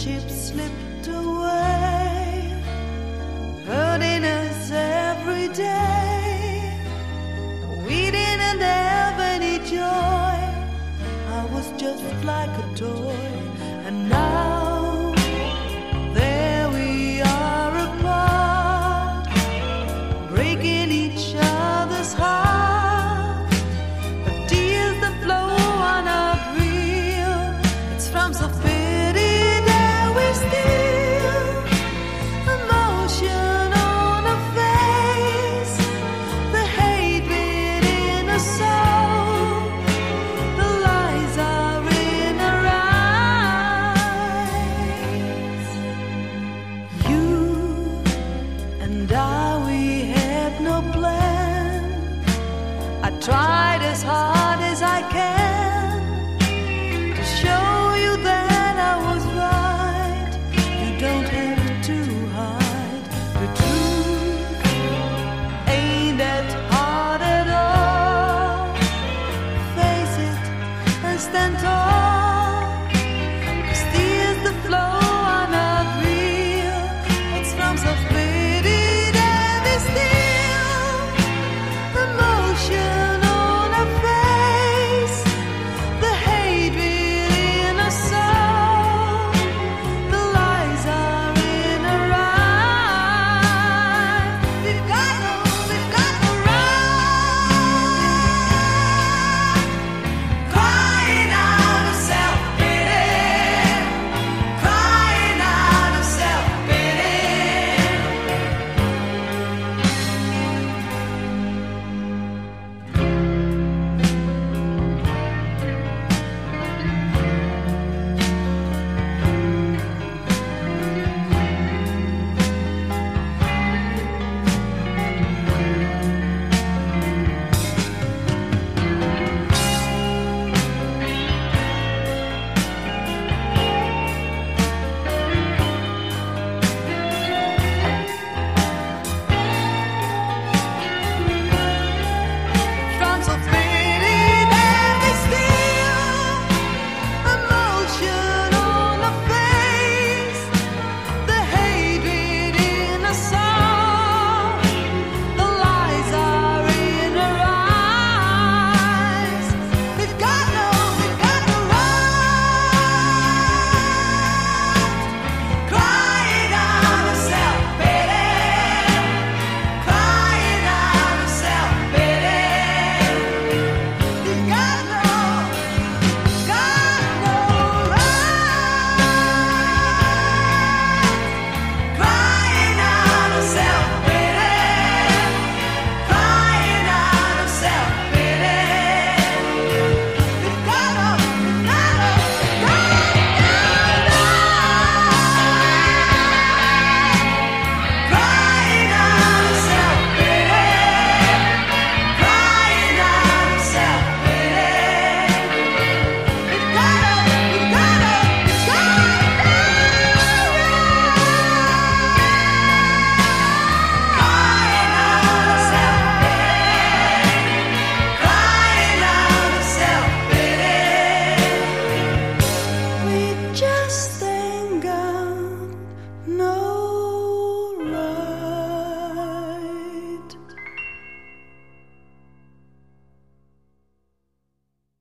friendship slipped away, hurting us every day. We didn't have any joy. I was just like a toy, and now there we are apart, breaking each other's heart. The tears that flow are not real. It's from self-pity I tried as hard as I can to show you that I was right. You don't have to hide the truth. Ain't that hard at all? Face it and stand tall.